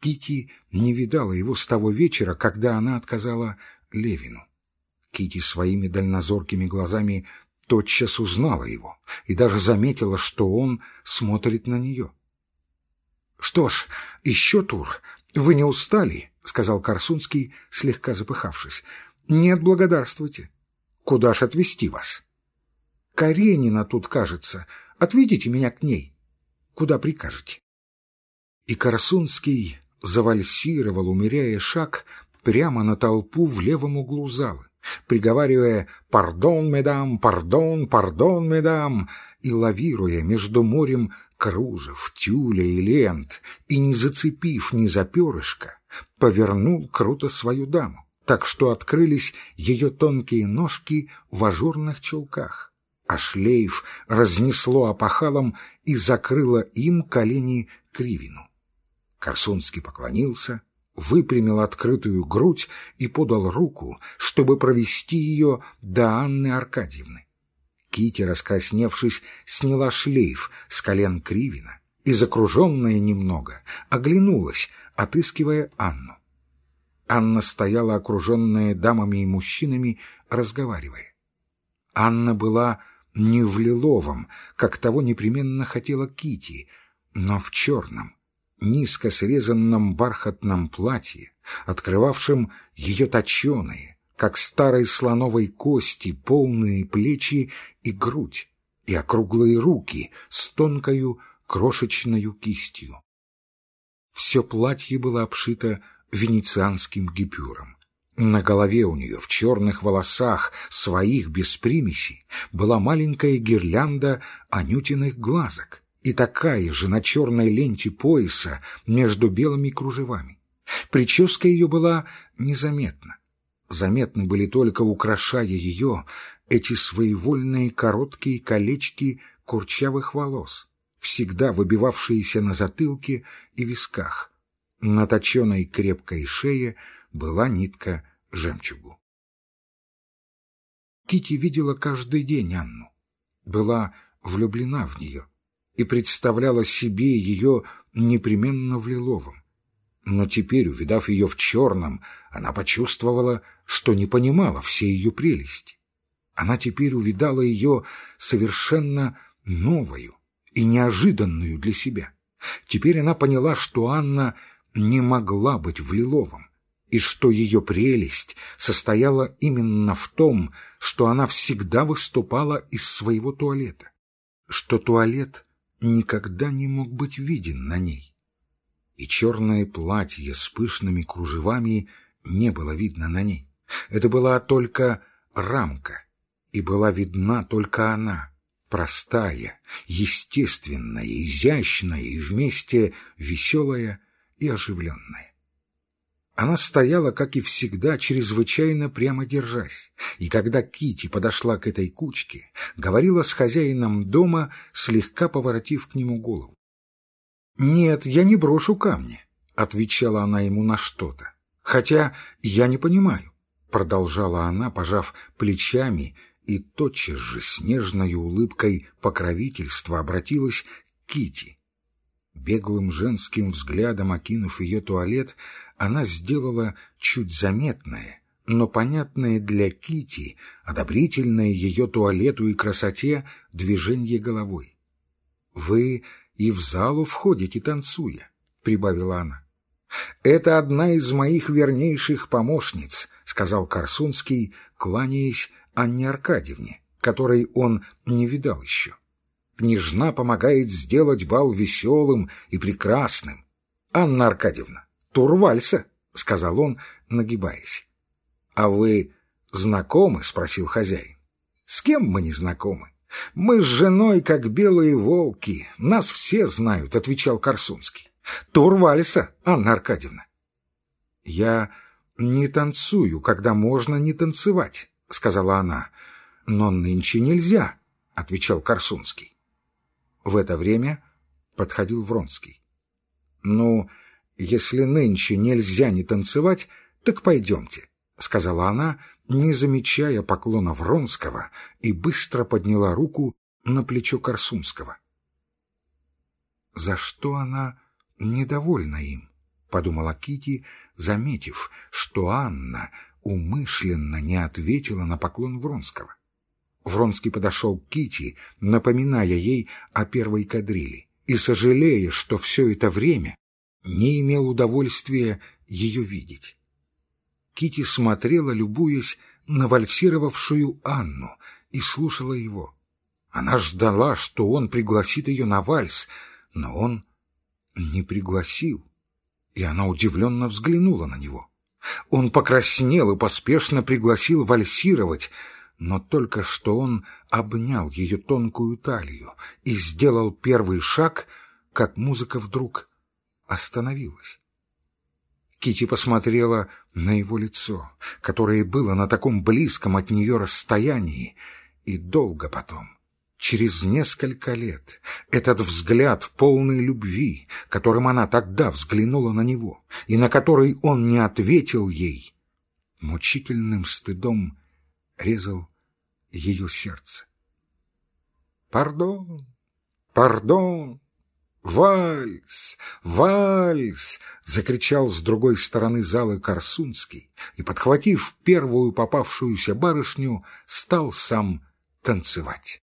Кити не видала его с того вечера, когда она отказала Левину. Кити своими дальнозоркими глазами тотчас узнала его и даже заметила, что он смотрит на нее. — Что ж, еще тур. Вы не устали? — сказал Корсунский, слегка запыхавшись. — Нет, благодарствуйте. — Куда ж отвезти вас? — Каренина тут, кажется. Отведите меня к ней. Куда прикажете? И Корсунский завальсировал, умеряя шаг, прямо на толпу в левом углу зала, приговаривая «Пардон, медам! Пардон! Пардон, медам!» и лавируя между морем кружев, тюля и лент, и, не зацепив ни за перышко, повернул круто свою даму, так что открылись ее тонкие ножки в ажурных чулках, а шлейф разнесло опахалом и закрыло им колени кривину. Корсунский поклонился, выпрямил открытую грудь и подал руку, чтобы провести ее до Анны Аркадьевны. Кити, раскрасневшись, сняла шлейф с колен Кривина и, закруженная немного, оглянулась, отыскивая Анну. Анна стояла, окруженная дамами и мужчинами, разговаривая. Анна была не в лиловом, как того непременно хотела Кити, но в черном, низко срезанном бархатном платье, открывавшем ее точеные, как старой слоновой кости, полные плечи и грудь, и округлые руки с тонкою крошечною кистью. Все платье было обшито венецианским гипюром. На голове у нее, в черных волосах, своих без примеси, была маленькая гирлянда анютиных глазок и такая же на черной ленте пояса между белыми кружевами. Прическа ее была незаметна. Заметны были только, украшая ее, эти своевольные короткие колечки курчавых волос, всегда выбивавшиеся на затылке и висках. На точенной крепкой шее была нитка жемчугу. Кити видела каждый день Анну, была влюблена в нее и представляла себе ее непременно в лиловом. Но теперь, увидав ее в черном, она почувствовала, что не понимала всей ее прелести. Она теперь увидала ее совершенно новую и неожиданную для себя. Теперь она поняла, что Анна не могла быть в лиловом, и что ее прелесть состояла именно в том, что она всегда выступала из своего туалета, что туалет никогда не мог быть виден на ней. И черное платье с пышными кружевами не было видно на ней. Это была только рамка — и была видна только она, простая, естественная, изящная и вместе веселая и оживленная. Она стояла, как и всегда, чрезвычайно прямо держась, и когда Кити подошла к этой кучке, говорила с хозяином дома, слегка поворотив к нему голову. «Нет, я не брошу камни», — отвечала она ему на что-то. «Хотя я не понимаю», — продолжала она, пожав плечами и тотчас же с нежной улыбкой покровительства обратилась к Кити. Беглым женским взглядом окинув ее туалет, она сделала чуть заметное, но понятное для Кити, одобрительное ее туалету и красоте движение головой. «Вы и в залу входите, танцуя», — прибавила она. «Это одна из моих вернейших помощниц», — сказал Корсунский, кланяясь Анне Аркадьевне, которой он не видал еще. Княжна помогает сделать бал веселым и прекрасным. «Анна Аркадьевна, Турвальса», — сказал он, нагибаясь. «А вы знакомы?» — спросил хозяин. «С кем мы не знакомы? Мы с женой, как белые волки, нас все знают», — отвечал Корсунский. «Турвальса, Анна Аркадьевна». «Я не танцую, когда можно не танцевать», — сказала она. «Но нынче нельзя», — отвечал Корсунский. В это время подходил Вронский. «Ну, если нынче нельзя не танцевать, так пойдемте», — сказала она, не замечая поклона Вронского, и быстро подняла руку на плечо Корсунского. За что она недовольна им? — подумала Кити, заметив, что Анна умышленно не ответила на поклон Вронского. Вронский подошел к Кити, напоминая ей о первой кадрили, и сожалея, что все это время не имел удовольствия ее видеть. Кити смотрела, любуясь на вальсировавшую Анну, и слушала его. Она ждала, что он пригласит ее на вальс, но он не пригласил, и она удивленно взглянула на него. Он покраснел и поспешно пригласил вальсировать, но только что он обнял ее тонкую талию и сделал первый шаг, как музыка вдруг остановилась. Кити посмотрела на его лицо, которое было на таком близком от нее расстоянии, и долго потом, через несколько лет, этот взгляд полной любви, которым она тогда взглянула на него, и на который он не ответил ей, мучительным стыдом резал ее сердце. «Пардон, пардон!» «Вальс! Вальс!» — закричал с другой стороны залы Корсунский и, подхватив первую попавшуюся барышню, стал сам танцевать.